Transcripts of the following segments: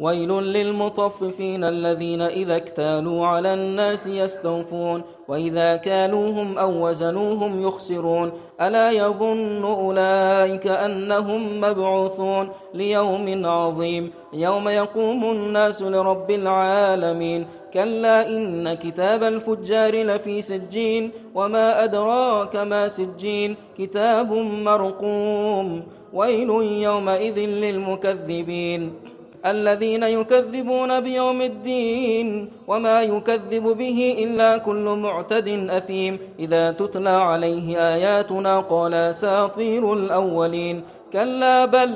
ويل للمطففين الذين إذا اكتالوا على الناس يستوفون وإذا كالوهم أو وزنوهم يخسرون ألا يظن أولئك أنهم مبعوثون ليوم عظيم يوم يقوم الناس لرب العالمين كلا إن كتاب الفجار لفي سجين وما أدراك ما سجين كتاب مرقوم ويل يومئذ للمكذبين الذين يكذبون بيوم الدين وما يكذب به إلا كل معتد أثيم. إذا تتلى عليه آياتنا قال ساطير الأولين. كلا بل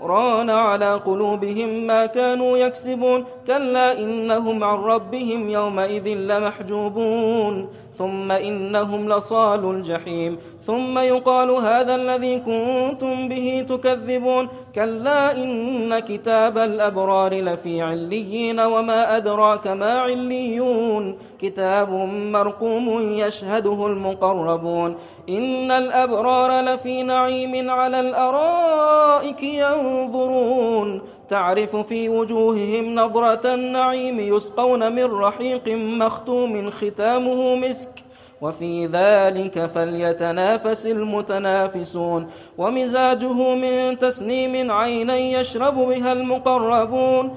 ران على قلوبهم ما كانوا يكسبون. كلا إنهم عن ربهم يومئذ لمحجوبون. ثم إنهم لصال الجحيم ثم يقال هذا الذي كنتم به تكذبون كلا إن كتاب الأبرار لفي عليين وما أدراك ما عليون كتاب مرقوم يشهده المقربون إن الأبرار لفي نعيم على الأرائك ينظرون تعرف في وجوههم نظرة النعيم يسقون من رحيق مختوم ختامه مسك وفي ذلك فليتنافس المتنافسون. ومزاجه من تسنيم عينا يشرب بها المقربون.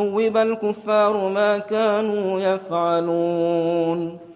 ثوب الكفار ما كانوا يفعلون.